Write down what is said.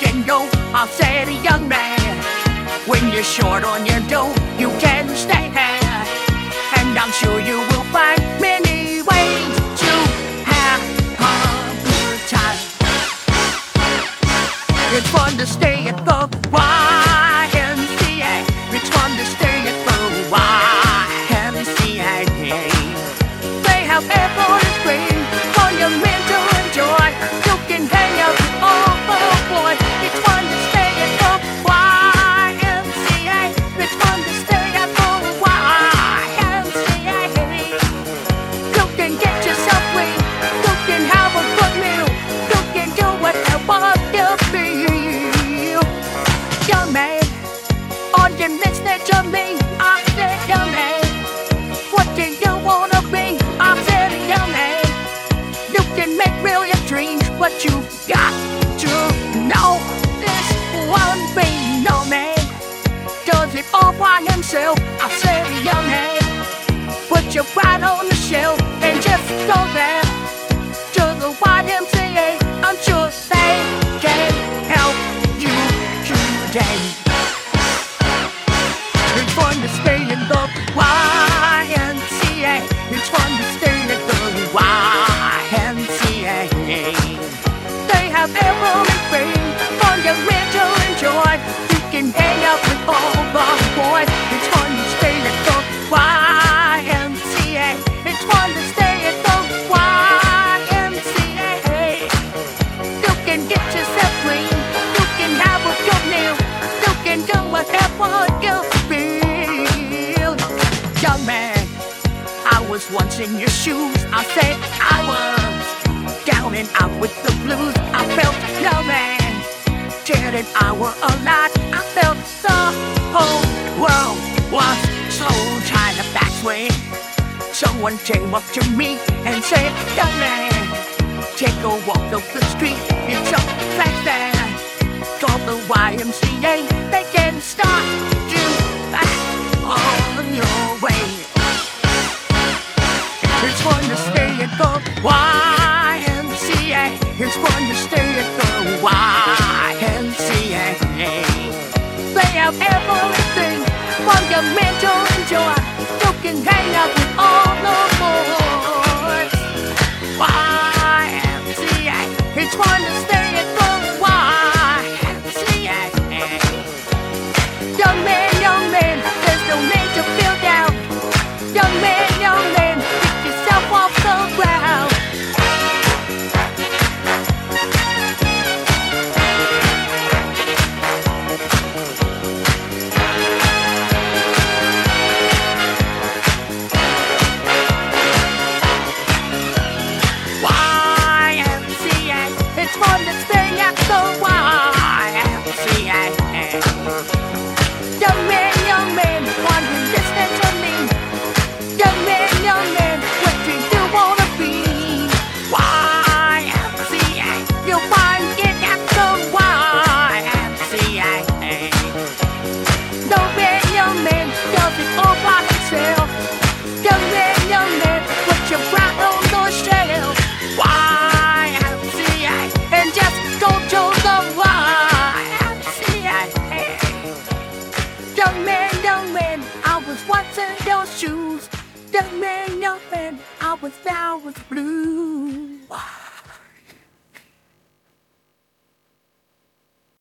can go. I said, a young man, when you're short on your dough, you can stay here. And I'm sure you you feel. Young man, on your listening to me, I said, young man, what do you wanna be? I said, young man, you can make your dreams, but you got to know this one thing. No man does it all by himself. I said, young man, put your pride on the shelf and just go there all the boys. It's fun to stay at the YMCA. It's fun to stay at the YMCA. You can get yourself clean. You can have a good meal. You can do whatever you feel. Young man, I was once in your shoes. I said I was down and out with the blues. I felt no man. And I were alive. So tired of backswing. Someone came up to me and said, Young man, take a walk up the street. It's a flash there. Call the YMCA. They can start you back on your way. It's fun to stay at the YMCA. It's fun to stay at the YMCA. They have everything for enjoy. You can with all the boys. YMCA. Fun to stay YMCA. Was down with blues.